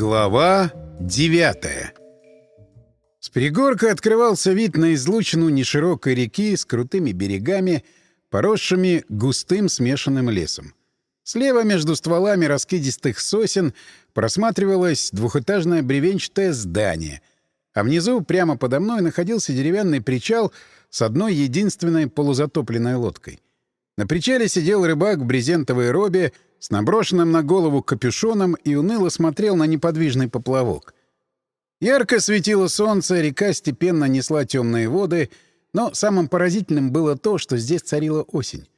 Глава девятая С пригорка открывался вид на излучину неширокой реки с крутыми берегами, поросшими густым смешанным лесом. Слева между стволами раскидистых сосен просматривалось двухэтажное бревенчатое здание, а внизу, прямо подо мной, находился деревянный причал с одной единственной полузатопленной лодкой. На причале сидел рыбак в брезентовой робе с наброшенным на голову капюшоном и уныло смотрел на неподвижный поплавок. Ярко светило солнце, река степенно несла темные воды, но самым поразительным было то, что здесь царила осень.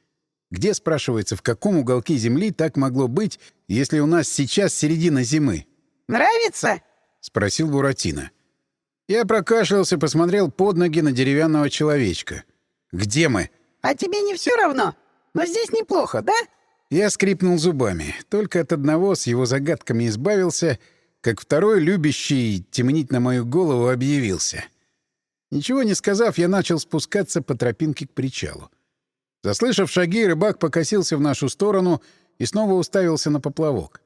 Где, спрашивается, в каком уголке Земли так могло быть, если у нас сейчас середина зимы? «Нравится?» — спросил Буратино. Я прокашлялся, посмотрел под ноги на деревянного человечка. «Где мы?» «А тебе не все равно? Но здесь неплохо, да?» Я скрипнул зубами. Только от одного с его загадками избавился, как второй, любящий темнить на мою голову, объявился. Ничего не сказав, я начал спускаться по тропинке к причалу. Заслышав шаги, рыбак покосился в нашу сторону и снова уставился на поплавок.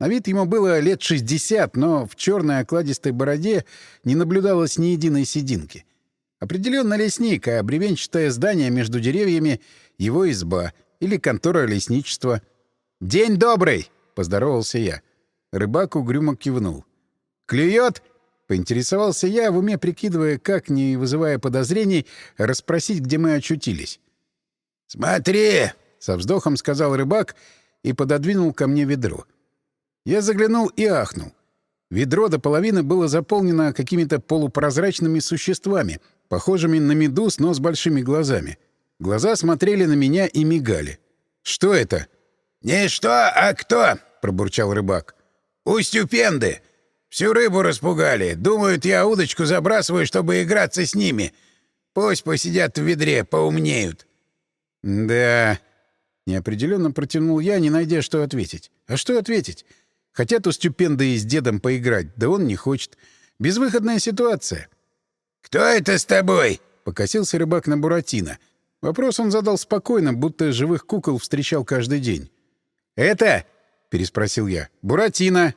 На вид ему было лет 60, но в черной окладистой бороде не наблюдалось ни единой сединки. Определенно лесник, а бревенчатое здание между деревьями — его изба или контора лесничества. «День добрый!» — поздоровался я. Рыбак угрюмо кивнул. «Клюет?» — поинтересовался я, в уме прикидывая, как, не вызывая подозрений, расспросить, где мы очутились. «Смотри!» — со вздохом сказал рыбак и пододвинул ко мне ведро. Я заглянул и ахнул. Ведро до половины было заполнено какими-то полупрозрачными существами, похожими на медуз, но с большими глазами. Глаза смотрели на меня и мигали. «Что это?» «Не что, а кто?» — пробурчал рыбак. «Устюпенды! Всю рыбу распугали. Думают, я удочку забрасываю, чтобы играться с ними. Пусть посидят в ведре, поумнеют». «Да...» — неопределенно протянул я, не найдя, что ответить. «А что ответить? Хотят у стюпенды с дедом поиграть, да он не хочет. Безвыходная ситуация». «Кто это с тобой?» — покосился рыбак на Буратино — Вопрос он задал спокойно, будто живых кукол встречал каждый день. «Это?» — переспросил я. «Буратино».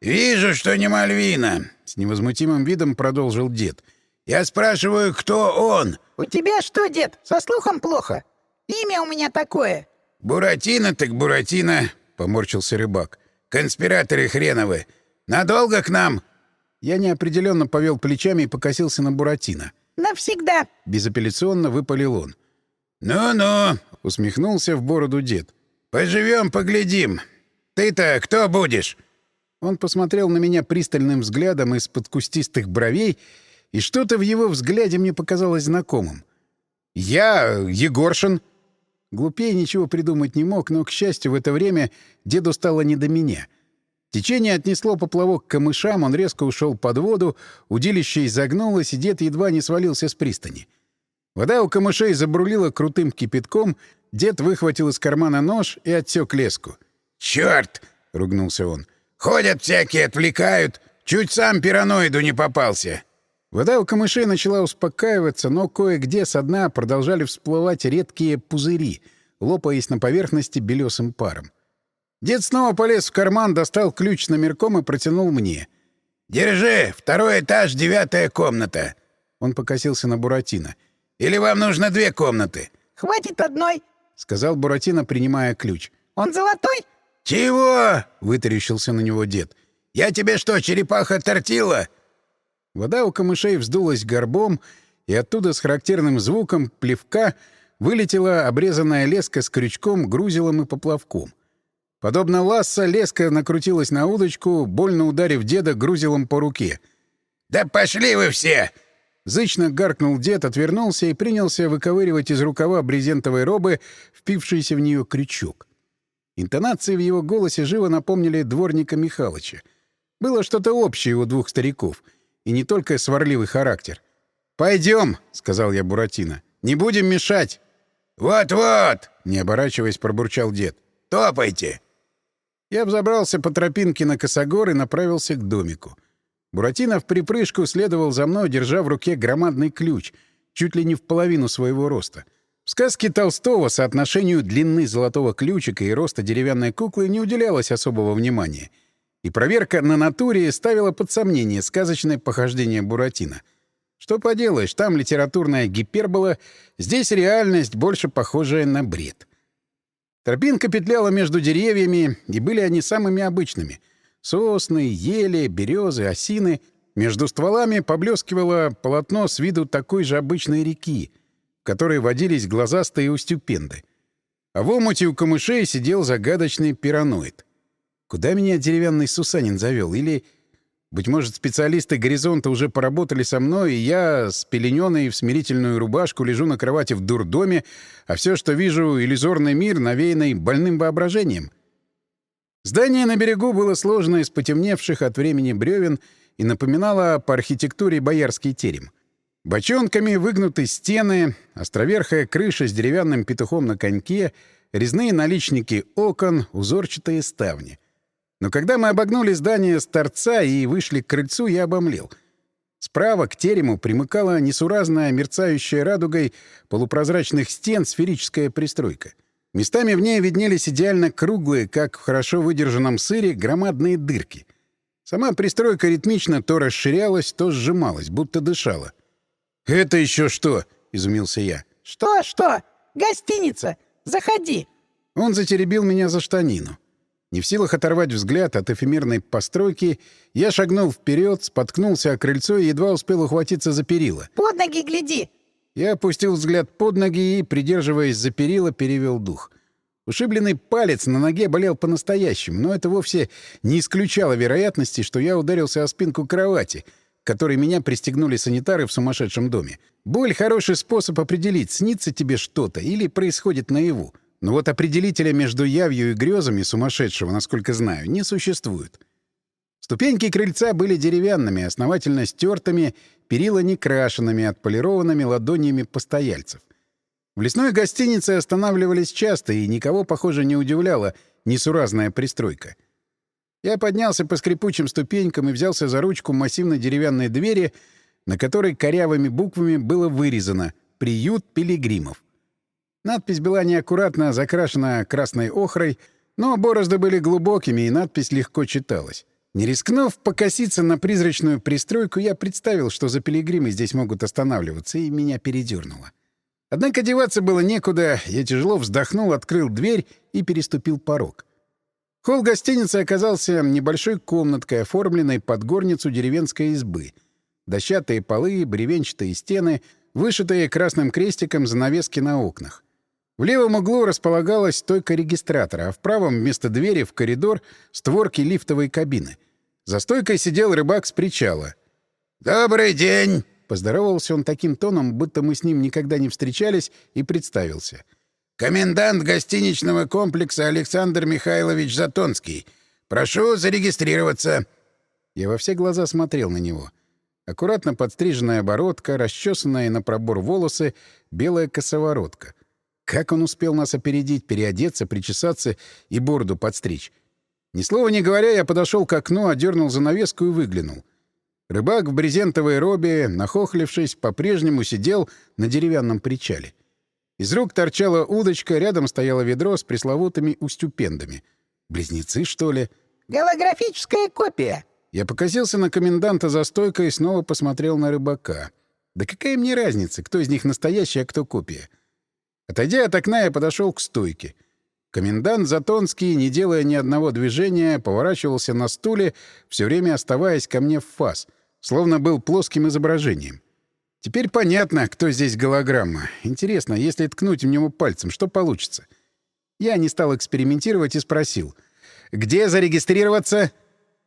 «Вижу, что не Мальвина», — с невозмутимым видом продолжил дед. «Я спрашиваю, кто он?» «У тебя что, дед, со слухом плохо? Имя у меня такое». «Буратино так Буратино», — поморщился рыбак. «Конспираторы хреновы. Надолго к нам?» Я неопределенно повел плечами и покосился на Буратино. «Навсегда», — безапелляционно выпалил он. «Ну-ну», — усмехнулся в бороду дед. «Поживем, поглядим. Ты-то кто будешь?» Он посмотрел на меня пристальным взглядом из-под кустистых бровей, и что-то в его взгляде мне показалось знакомым. «Я Егоршин». Глупее ничего придумать не мог, но, к счастью, в это время деду стало не до меня. Течение отнесло поплавок к камышам, он резко ушел под воду, удилище изогнулось, и дед едва не свалился с пристани. — Вода у камышей забрулила крутым кипятком, дед выхватил из кармана нож и отсек леску. «Чёрт!» — ругнулся он. «Ходят всякие, отвлекают. Чуть сам пираноиду не попался». Вода у камышей начала успокаиваться, но кое-где со дна продолжали всплывать редкие пузыри, лопаясь на поверхности белесым паром. Дед снова полез в карман, достал ключ номерком и протянул мне. «Держи, второй этаж, девятая комната». Он покосился на Буратино. Или вам нужно две комнаты?» «Хватит одной», — сказал Буратино, принимая ключ. «Он золотой?» «Чего?» — вытаращился на него дед. «Я тебе что, черепаха тортила?» Вода у камышей вздулась горбом, и оттуда с характерным звуком плевка вылетела обрезанная леска с крючком, грузилом и поплавком. Подобно ласса, леска накрутилась на удочку, больно ударив деда грузилом по руке. «Да пошли вы все!» Зычно гаркнул дед, отвернулся и принялся выковыривать из рукава брезентовой робы впившийся в нее крючок. Интонации в его голосе живо напомнили дворника Михалыча. Было что-то общее у двух стариков, и не только сварливый характер. «Пойдем», — сказал я Буратино, — «не будем мешать». «Вот-вот», — не оборачиваясь, пробурчал дед, — «топайте». Я взобрался по тропинке на косогор и направился к домику. Буратино в припрыжку следовал за мной, держа в руке громадный ключ, чуть ли не в половину своего роста. В сказке Толстого соотношению длины золотого ключика и роста деревянной куклы не уделялось особого внимания. И проверка на натуре ставила под сомнение сказочное похождение Буратино. Что поделаешь, там литературная гипербола, здесь реальность, больше похожая на бред. Тропинка петляла между деревьями, и были они самыми обычными. Сосны, ели, березы, осины. Между стволами поблескивало полотно с виду такой же обычной реки, в которой водились глазастые устюпенды. А в омуте у камышей сидел загадочный пираноид. Куда меня деревянный Сусанин завел? Или, быть может, специалисты «Горизонта» уже поработали со мной, и я с пеленёной в смирительную рубашку лежу на кровати в дурдоме, а все, что вижу, — иллюзорный мир, навеянный больным воображением? Здание на берегу было сложно из потемневших от времени бревен и напоминало по архитектуре боярский терем. Бочонками выгнуты стены, островерхая крыша с деревянным петухом на коньке, резные наличники окон, узорчатые ставни. Но когда мы обогнули здание с торца и вышли к крыльцу, я обомлел. Справа к терему примыкала несуразная, мерцающая радугой полупрозрачных стен сферическая пристройка. Местами в ней виднелись идеально круглые, как в хорошо выдержанном сыре, громадные дырки. Сама пристройка ритмично то расширялась, то сжималась, будто дышала. «Это еще что?» — изумился я. Что, что? Гостиница. Заходи. Он затеребил меня за штанину. Не в силах оторвать взгляд от эфемерной постройки, я шагнул вперед, споткнулся о крыльцо и едва успел ухватиться за перила. Под ноги гляди. Я опустил взгляд под ноги и, придерживаясь за перила, перевел дух. Ушибленный палец на ноге болел по-настоящему, но это вовсе не исключало вероятности, что я ударился о спинку кровати, которой меня пристегнули санитары в сумасшедшем доме. Боль — хороший способ определить, снится тебе что-то или происходит наяву. Но вот определителя между явью и грезами сумасшедшего, насколько знаю, не существует. Ступеньки крыльца были деревянными, основательно стертыми, перила некрашенными, отполированными ладонями постояльцев. В лесной гостинице останавливались часто, и никого, похоже, не удивляла несуразная пристройка. Я поднялся по скрипучим ступенькам и взялся за ручку массивной деревянной двери, на которой корявыми буквами было вырезано «Приют пилигримов». Надпись была неаккуратно закрашена красной охрой, но борозды были глубокими, и надпись легко читалась. Не рискнув покоситься на призрачную пристройку, я представил, что за пилигримы здесь могут останавливаться, и меня передернуло. Однако деваться было некуда, я тяжело вздохнул, открыл дверь и переступил порог. Холл гостиницы оказался небольшой комнаткой, оформленной под горницу деревенской избы. Дощатые полы, бревенчатые стены, вышитые красным крестиком занавески на окнах. В левом углу располагалась стойка регистратора, а в правом вместо двери в коридор створки лифтовой кабины. За стойкой сидел рыбак с причала. «Добрый день!» Поздоровался он таким тоном, будто мы с ним никогда не встречались, и представился. «Комендант гостиничного комплекса Александр Михайлович Затонский. Прошу зарегистрироваться». Я во все глаза смотрел на него. Аккуратно подстриженная бородка, расчесанная на пробор волосы, белая косоворотка. Как он успел нас опередить, переодеться, причесаться и бороду подстричь? Ни слова не говоря, я подошел к окну, одернул занавеску и выглянул. Рыбак в брезентовой робе, нахохлившись, по-прежнему сидел на деревянном причале. Из рук торчала удочка, рядом стояло ведро с пресловутыми устюпендами. Близнецы, что ли? Голографическая копия. Я покосился на коменданта за стойкой и снова посмотрел на рыбака. Да какая мне разница, кто из них настоящий, а кто копия? Отойдя от окна, я подошел к стойке. Комендант Затонский, не делая ни одного движения, поворачивался на стуле, все время оставаясь ко мне в фас — словно был плоским изображением. Теперь понятно, кто здесь голограмма. Интересно, если ткнуть в него пальцем, что получится? Я не стал экспериментировать и спросил. «Где зарегистрироваться?»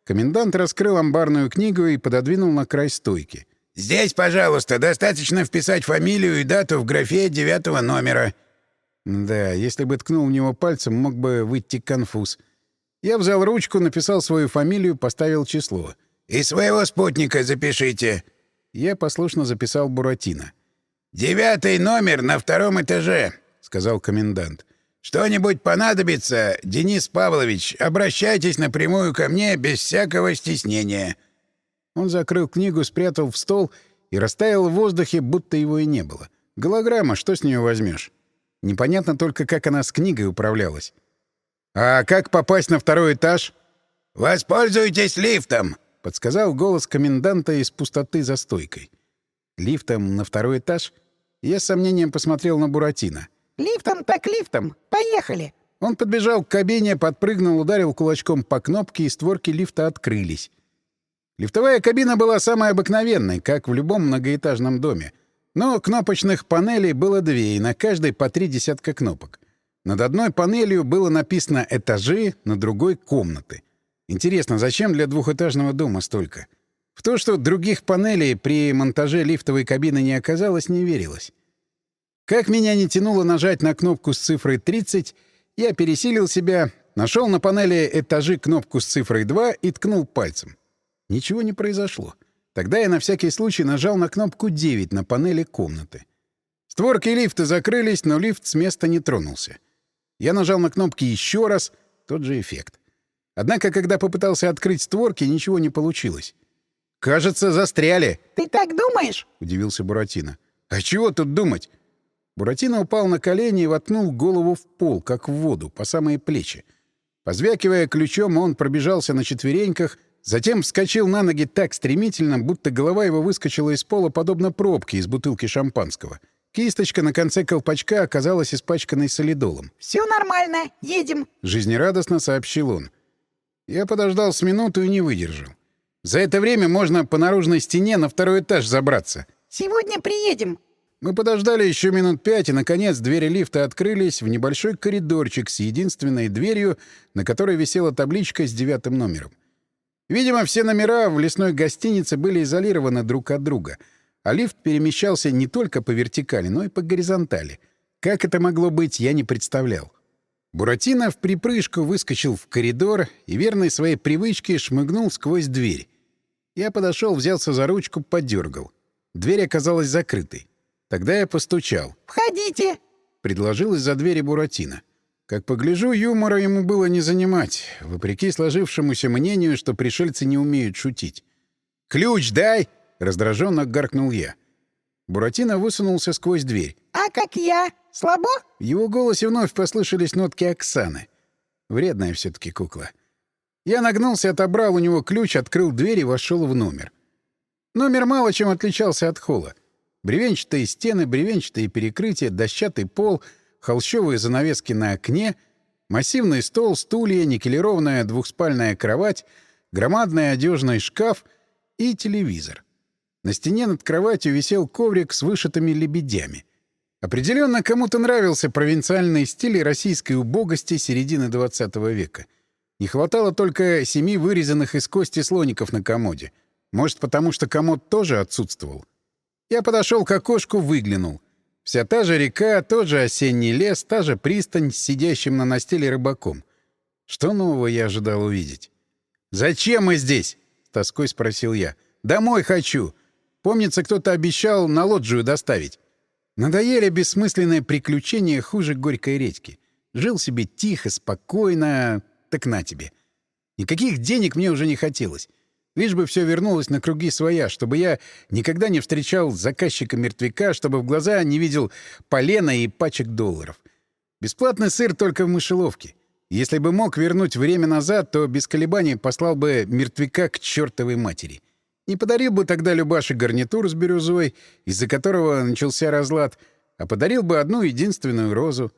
Комендант раскрыл амбарную книгу и пододвинул на край стойки. «Здесь, пожалуйста, достаточно вписать фамилию и дату в графе девятого номера». Да, если бы ткнул в него пальцем, мог бы выйти конфуз. Я взял ручку, написал свою фамилию, поставил число. «И своего спутника запишите». Я послушно записал Буратино. «Девятый номер на втором этаже», — сказал комендант. «Что-нибудь понадобится, Денис Павлович, обращайтесь напрямую ко мне без всякого стеснения». Он закрыл книгу, спрятал в стол и растаял в воздухе, будто его и не было. Голограмма, что с нее возьмешь? Непонятно только, как она с книгой управлялась. «А как попасть на второй этаж?» «Воспользуйтесь лифтом!» — подсказал голос коменданта из пустоты за стойкой. Лифтом на второй этаж? Я с сомнением посмотрел на Буратино. Лифтом так лифтом. Поехали. Он подбежал к кабине, подпрыгнул, ударил кулачком по кнопке, и створки лифта открылись. Лифтовая кабина была самой обыкновенной, как в любом многоэтажном доме. Но кнопочных панелей было две, и на каждой по три десятка кнопок. Над одной панелью было написано «этажи», на другой — «комнаты». Интересно, зачем для двухэтажного дома столько? В то, что других панелей при монтаже лифтовой кабины не оказалось, не верилось. Как меня не тянуло нажать на кнопку с цифрой 30, я пересилил себя, нашел на панели этажи кнопку с цифрой 2 и ткнул пальцем. Ничего не произошло. Тогда я на всякий случай нажал на кнопку 9 на панели комнаты. Створки лифта закрылись, но лифт с места не тронулся. Я нажал на кнопки еще раз, тот же эффект. Однако, когда попытался открыть створки, ничего не получилось. «Кажется, застряли!» «Ты так думаешь?» — удивился Буратино. «А чего тут думать?» Буратино упал на колени и воткнул голову в пол, как в воду, по самые плечи. Позвякивая ключом, он пробежался на четвереньках, затем вскочил на ноги так стремительно, будто голова его выскочила из пола, подобно пробке из бутылки шампанского. Кисточка на конце колпачка оказалась испачканной солидолом. «Все нормально, едем», — жизнерадостно сообщил он. Я подождал с минуту и не выдержал. За это время можно по наружной стене на второй этаж забраться. «Сегодня приедем». Мы подождали еще минут пять, и, наконец, двери лифта открылись в небольшой коридорчик с единственной дверью, на которой висела табличка с девятым номером. Видимо, все номера в лесной гостинице были изолированы друг от друга, а лифт перемещался не только по вертикали, но и по горизонтали. Как это могло быть, я не представлял. Буратино в припрыжку выскочил в коридор и, верной своей привычке, шмыгнул сквозь дверь. Я подошел, взялся за ручку, подергал. Дверь оказалась закрытой. Тогда я постучал. «Входите!» — предложил из-за двери Буратино. Как погляжу, юмора ему было не занимать, вопреки сложившемуся мнению, что пришельцы не умеют шутить. «Ключ дай!» — раздраженно гаркнул я. Буратино высунулся сквозь дверь. «А как я? Слабо?» В его голосе вновь послышались нотки Оксаны. Вредная все таки кукла. Я нагнулся, отобрал у него ключ, открыл дверь и вошел в номер. Номер мало чем отличался от холла. Бревенчатые стены, бревенчатые перекрытия, дощатый пол, холщовые занавески на окне, массивный стол, стулья, никелированная двухспальная кровать, громадный одежный шкаф и телевизор. На стене над кроватью висел коврик с вышитыми лебедями — Определенно кому-то нравился провинциальный стиль российской убогости середины XX века. Не хватало только семи вырезанных из кости слоников на комоде. Может, потому что комод тоже отсутствовал. Я подошел к окошку, выглянул. Вся та же река, тот же осенний лес, та же пристань с сидящим на настиле рыбаком. Что нового я ожидал увидеть? «Зачем мы здесь?» — тоской спросил я. «Домой хочу. Помнится, кто-то обещал на лоджию доставить. Надоели бессмысленные приключения хуже горькой редьки. Жил себе тихо, спокойно, так на тебе. Никаких денег мне уже не хотелось. Лишь бы все вернулось на круги своя, чтобы я никогда не встречал заказчика-мертвяка, чтобы в глаза не видел полена и пачек долларов. Бесплатный сыр только в мышеловке. Если бы мог вернуть время назад, то без колебаний послал бы мертвяка к чертовой матери. Не подарил бы тогда Любаше гарнитур с бирюзой, из-за которого начался разлад, а подарил бы одну единственную розу.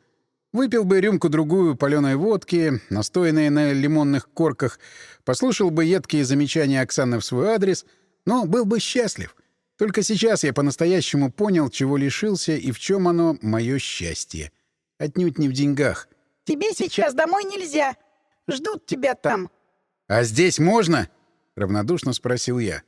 Выпил бы рюмку-другую паленой водки, настоянной на лимонных корках, послушал бы едкие замечания Оксаны в свой адрес, но был бы счастлив. Только сейчас я по-настоящему понял, чего лишился и в чем оно мое счастье. Отнюдь не в деньгах. «Тебе сейчас домой нельзя. Ждут тебя там». «А здесь можно?» — равнодушно спросил я.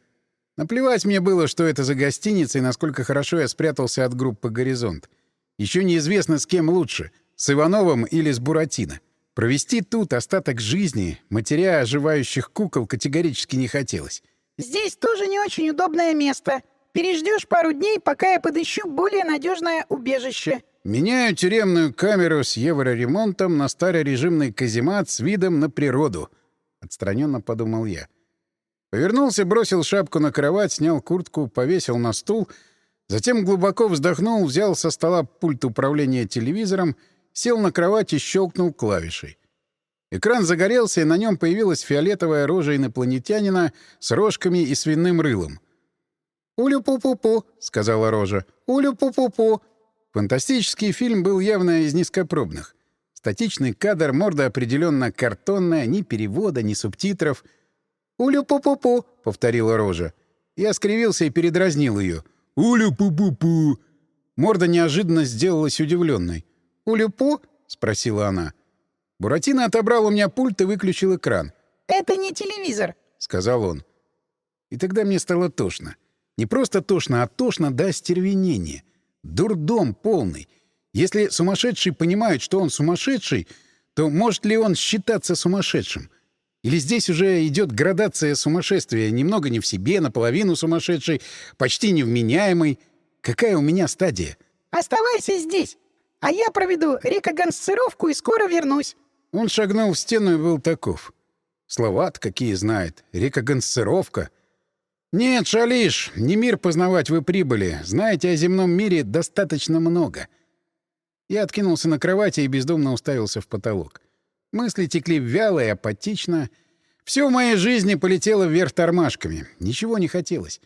Наплевать мне было, что это за гостиница и насколько хорошо я спрятался от группы «Горизонт». Еще неизвестно, с кем лучше — с Ивановым или с Буратино. Провести тут остаток жизни, матеря оживающих кукол, категорически не хотелось. «Здесь тоже не очень удобное место. Переждешь пару дней, пока я подыщу более надежное убежище». Меняю тюремную камеру с евроремонтом на старорежимный каземат с видом на природу. Отстраненно подумал я. — Повернулся, бросил шапку на кровать, снял куртку, повесил на стул, затем глубоко вздохнул, взял со стола пульт управления телевизором, сел на кровать и щелкнул клавишей. Экран загорелся, и на нем появилась фиолетовая рожа инопланетянина с рожками и свиным рылом. «Улю-пу-пу-пу», — сказала рожа. «Улю-пу-пу-пу». Фантастический фильм был явно из низкопробных. Статичный кадр, морда определенно картонная, ни перевода, ни субтитров. «Улю-пу-пу-пу», — повторила рожа. Я скривился и передразнил ее. «Улю-пу-пу-пу». Морда неожиданно сделалась удивленной. «Улю-пу?» — спросила она. Буратино отобрал у меня пульт и выключил экран. «Это не телевизор», — сказал он. И тогда мне стало тошно. Не просто тошно, а тошно до остервенения. Дурдом полный. Если сумасшедший понимает, что он сумасшедший, то может ли он считаться сумасшедшим? Или здесь уже идет градация сумасшествия, немного не в себе, наполовину сумасшедший, почти невменяемый? Какая у меня стадия? «Оставайся здесь, а я проведу рекогансцировку и скоро вернусь». Он шагнул в стену и был таков. слова какие знает. Рекогансцировка. «Нет, Шалиш, не мир познавать вы прибыли. Знаете о земном мире достаточно много». Я откинулся на кровати и бездумно уставился в потолок. Мысли текли вяло и апатично. Все в моей жизни полетело вверх тормашками. Ничего не хотелось.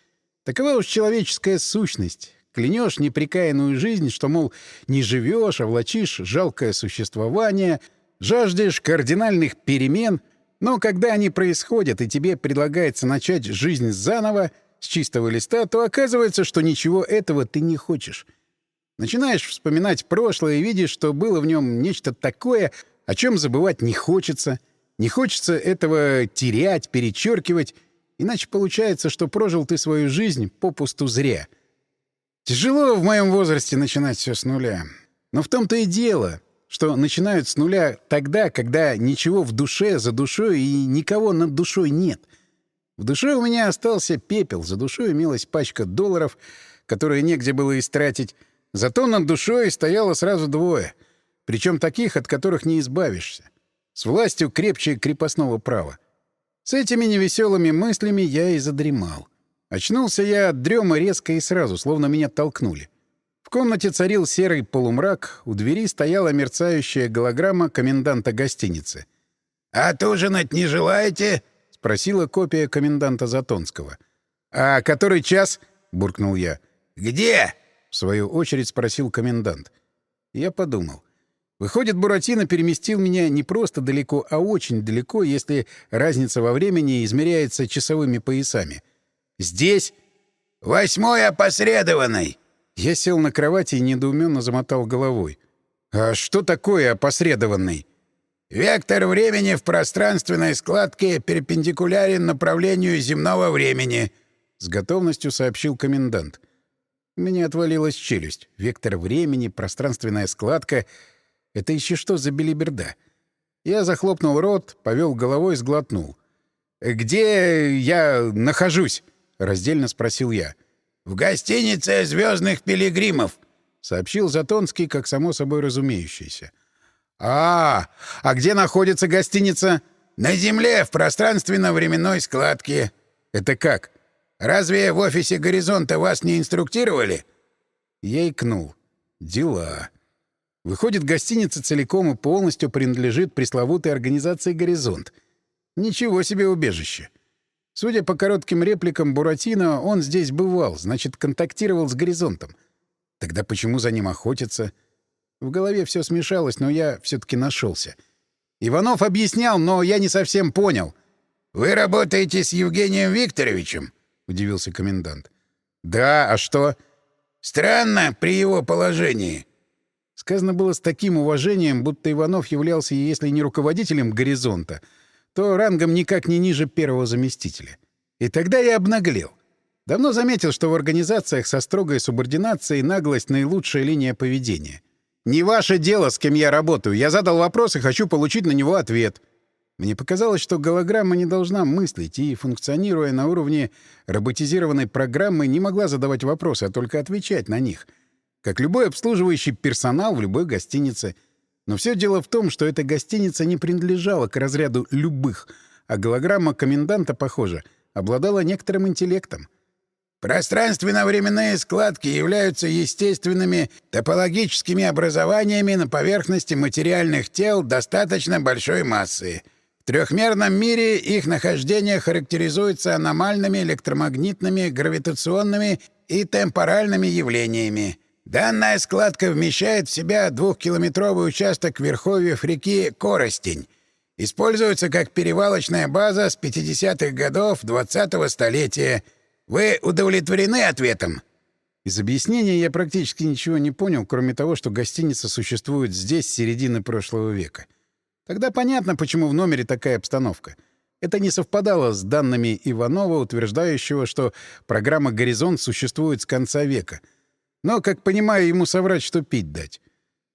Такова уж человеческая сущность. Клянешь неприкаянную жизнь, что, мол, не живешь, а влачишь жалкое существование — Жаждешь кардинальных перемен, но когда они происходят и тебе предлагается начать жизнь заново, с чистого листа, то оказывается, что ничего этого ты не хочешь. Начинаешь вспоминать прошлое и видишь, что было в нем нечто такое, о чем забывать не хочется. Не хочется этого терять, перечеркивать, иначе получается, что прожил ты свою жизнь попусту зря. Тяжело в моем возрасте начинать все с нуля. Но в том-то и дело что начинают с нуля тогда, когда ничего в душе, за душой и никого над душой нет. В душе у меня остался пепел, за душой имелась пачка долларов, которые негде было истратить, зато над душой стояло сразу двое, причем таких, от которых не избавишься, с властью крепче крепостного права. С этими невеселыми мыслями я и задремал. Очнулся я от дрема резко и сразу, словно меня толкнули комнате царил серый полумрак, у двери стояла мерцающая голограмма коменданта гостиницы. «Отужинать не желаете?» — спросила копия коменданта Затонского. «А который час?» — буркнул я. «Где?» — в свою очередь спросил комендант. Я подумал. Выходит, Буратино переместил меня не просто далеко, а очень далеко, если разница во времени измеряется часовыми поясами. «Здесь?» «Восьмой опосредованный!» Я сел на кровати и недоуменно замотал головой. «А что такое опосредованный?» «Вектор времени в пространственной складке перпендикулярен направлению земного времени», — с готовностью сообщил комендант. У меня отвалилась челюсть. Вектор времени, пространственная складка — это еще что за белиберда? Я захлопнул рот, повел головой и сглотнул. «Где я нахожусь?» — раздельно спросил я. «В гостинице «Звездных пилигримов», — сообщил Затонский, как само собой разумеющийся. «А, а где находится гостиница?» «На Земле, в пространственно-временной складке». «Это как?» «Разве в офисе «Горизонта» вас не инструктировали?» Я икнул. «Дела». Выходит, гостиница целиком и полностью принадлежит пресловутой организации «Горизонт». Ничего себе убежище. Судя по коротким репликам Буратино, он здесь бывал, значит, контактировал с горизонтом. Тогда почему за ним охотятся? В голове все смешалось, но я все-таки нашелся. Иванов объяснял, но я не совсем понял. «Вы работаете с Евгением Викторовичем?» — удивился комендант. «Да, а что?» «Странно при его положении». Сказано было с таким уважением, будто Иванов являлся, если не руководителем «Горизонта», то рангом никак не ниже первого заместителя. И тогда я обнаглел. Давно заметил, что в организациях со строгой субординацией наглость — наилучшая линия поведения. «Не ваше дело, с кем я работаю. Я задал вопрос и хочу получить на него ответ». Мне показалось, что голограмма не должна мыслить и, функционируя на уровне роботизированной программы, не могла задавать вопросы, а только отвечать на них. Как любой обслуживающий персонал в любой гостинице — но все дело в том, что эта гостиница не принадлежала к разряду «любых», а голограмма коменданта, похоже, обладала некоторым интеллектом. Пространственно-временные складки являются естественными топологическими образованиями на поверхности материальных тел достаточно большой массы. В трехмерном мире их нахождение характеризуется аномальными электромагнитными, гравитационными и темпоральными явлениями. Данная складка вмещает в себя двухкилометровый участок верховьев реки Коростень. Используется как перевалочная база с 50-х годов 20-го столетия — вы удовлетворены ответом?» Из объяснения я практически ничего не понял, кроме того, что гостиница существует здесь с середины прошлого века. Тогда понятно, почему в номере такая обстановка. Это не совпадало с данными Иванова, утверждающего, что программа «Горизонт» существует с конца века. Но, как понимаю, ему соврать, что пить дать.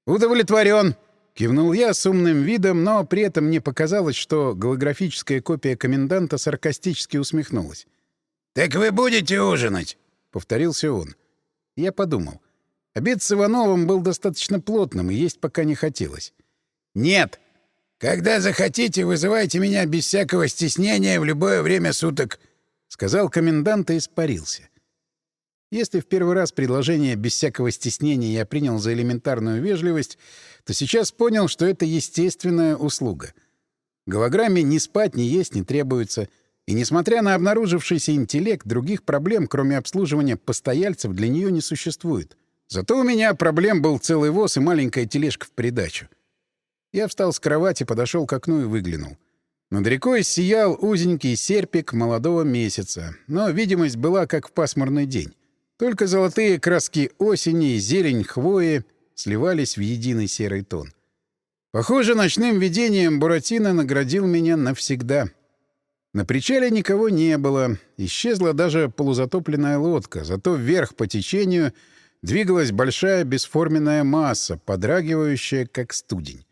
«Удовлетворен!» — кивнул я с умным видом, но при этом мне показалось, что голографическая копия коменданта саркастически усмехнулась. «Так вы будете ужинать?» — повторился он. Я подумал. Обед с Ивановым был достаточно плотным, и есть пока не хотелось. «Нет!» «Когда захотите, вызывайте меня без всякого стеснения в любое время суток», — сказал комендант и испарился. Если в первый раз предложение без всякого стеснения я принял за элементарную вежливость, то сейчас понял, что это естественная услуга. Голограмме ни спать, ни есть не требуется — и несмотря на обнаружившийся интеллект, других проблем, кроме обслуживания постояльцев, для нее не существует. Зато у меня проблем был целый воз и маленькая тележка в придачу. Я встал с кровати, подошел к окну и выглянул. Над рекой сиял узенький серпик молодого месяца, но видимость была как в пасмурный день. Только золотые краски осени и зелень хвои сливались в единый серый тон. Похоже, ночным видением Буратино наградил меня навсегда — на причале никого не было. Исчезла даже полузатопленная лодка, зато вверх по течению двигалась большая бесформенная масса, подрагивающая, как студень.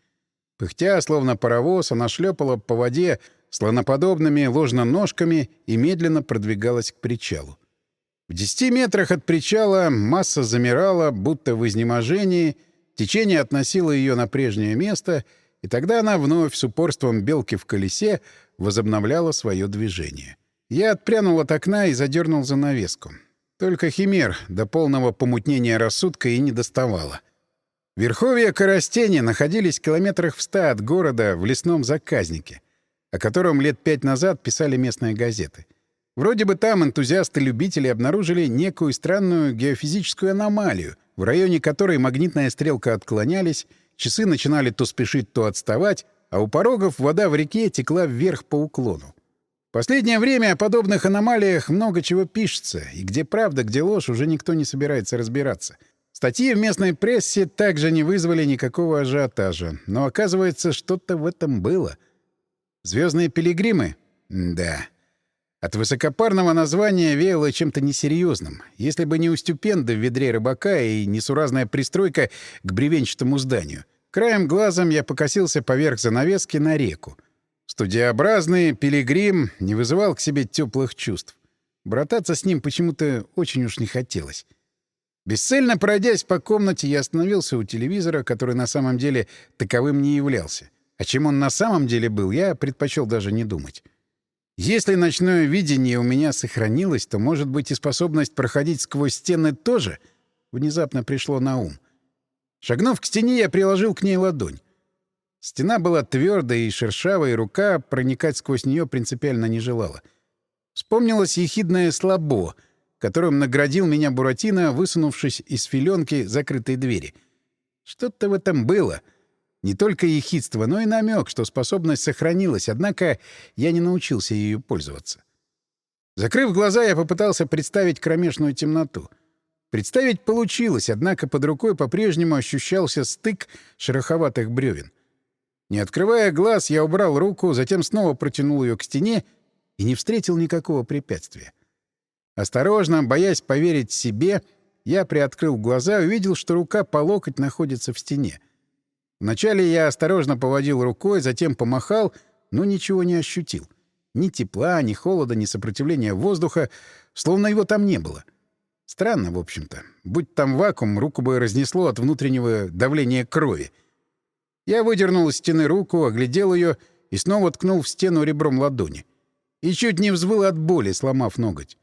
Пыхтя, словно паровоз, она шлепала по воде слоноподобными ложноножками и медленно продвигалась к причалу. В десяти метрах от причала масса замирала, будто в изнеможении, течение относило ее на прежнее место, и тогда она вновь с упорством белки в колесе возобновляла свое движение. Я отпрянул от окна и задернул занавеску. Только химер до полного помутнения рассудка и не доставало. Верховья Коростени находились километрах в ста от города в лесном заказнике, о котором лет пять назад писали местные газеты. Вроде бы там энтузиасты-любители обнаружили некую странную геофизическую аномалию, в районе которой магнитная стрелка отклонялись, часы начинали то спешить, то отставать, а у порогов вода в реке текла вверх по уклону. В последнее время о подобных аномалиях много чего пишется, и где правда, где ложь, уже никто не собирается разбираться. Статьи в местной прессе также не вызвали никакого ажиотажа, но, оказывается, что-то в этом было. Звездные пилигримы? Да. От высокопарного названия веяло чем-то несерьезным. Если бы не устюпенда в ведре рыбака и несуразная пристройка к бревенчатому зданию — Краем глазом я покосился поверх занавески на реку. Студиообразный пилигрим не вызывал к себе теплых чувств. Брататься с ним почему-то очень уж не хотелось. Бесцельно пройдясь по комнате, я остановился у телевизора, который на самом деле таковым не являлся. А чем он на самом деле был, я предпочел даже не думать. Если ночное видение у меня сохранилось, то, может быть, и способность проходить сквозь стены тоже внезапно пришло на ум. Шагнув к стене, я приложил к ней ладонь. Стена была твердая и шершавая, и рука проникать сквозь нее принципиально не желала. Вспомнилось ехидное слабо, которым наградил меня Буратино, высунувшись из филенки закрытой двери. Что-то в этом было. Не только ехидство, но и намек, что способность сохранилась, однако я не научился ею пользоваться. Закрыв глаза, я попытался представить кромешную темноту — Представить получилось, однако под рукой по-прежнему ощущался стык шероховатых бревен. Не открывая глаз, я убрал руку, затем снова протянул ее к стене и не встретил никакого препятствия. Осторожно, боясь поверить себе, я приоткрыл глаза и увидел, что рука по локоть находится в стене. Вначале я осторожно поводил рукой, затем помахал, но ничего не ощутил. Ни тепла, ни холода, ни сопротивления воздуха, словно его там не было — Странно, в общем-то. Будь там вакуум, руку бы разнесло от внутреннего давления крови. Я выдернул из стены руку, оглядел ее и снова ткнул в стену ребром ладони. И чуть не взвыл от боли, сломав ноготь.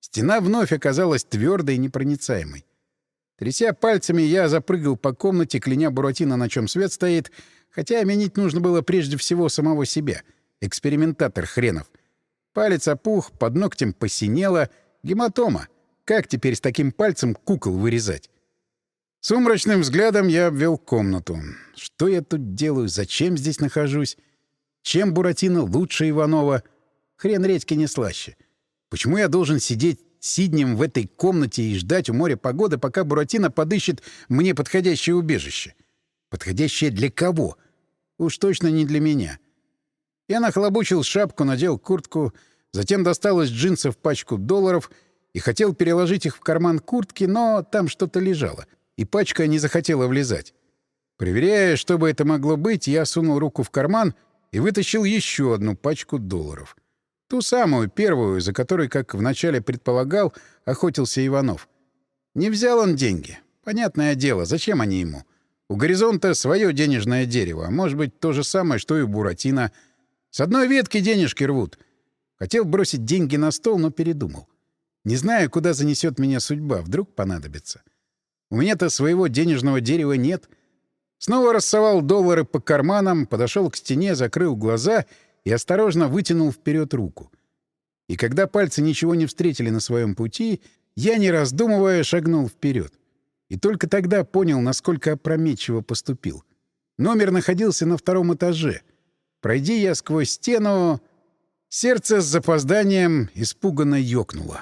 Стена вновь оказалась твердой и непроницаемой. Тряся пальцами, я запрыгал по комнате, кляня Буратино, на чем свет стоит, хотя оменить нужно было прежде всего самого себя. Экспериментатор хренов. Палец опух, под ногтем посинело. Гематома. Как теперь с таким пальцем кукол вырезать? Сумрачным взглядом я обвел комнату. Что я тут делаю? Зачем здесь нахожусь? Чем Буратино лучше Иванова? Хрен редьки не слаще. Почему я должен сидеть сиднем в этой комнате и ждать у моря погоды, пока Буратино подыщет мне подходящее убежище? Подходящее для кого? Уж точно не для меня. Я нахлобучил шапку, надел куртку, затем достал из джинсов пачку долларов и хотел переложить их в карман куртки, но там что-то лежало, и пачка не захотела влезать. Проверяя, что бы это могло быть, я сунул руку в карман и вытащил еще одну пачку долларов. Ту самую, первую, за которой, как вначале предполагал, охотился Иванов. Не взял он деньги. Понятное дело, зачем они ему? У горизонта свое денежное дерево, а может быть то же самое, что и у Буратино. С одной ветки денежки рвут. Хотел бросить деньги на стол, но передумал. Не знаю, куда занесет меня судьба, вдруг понадобится. У меня-то своего денежного дерева нет. Снова рассовал доллары по карманам, подошел к стене, закрыл глаза — и осторожно вытянул вперед руку. И когда пальцы ничего не встретили на своем пути, я, не раздумывая, шагнул вперед. И только тогда понял, насколько опрометчиво поступил. Номер находился на втором этаже. Пройди я сквозь стену... Сердце с запозданием испуганно ёкнуло.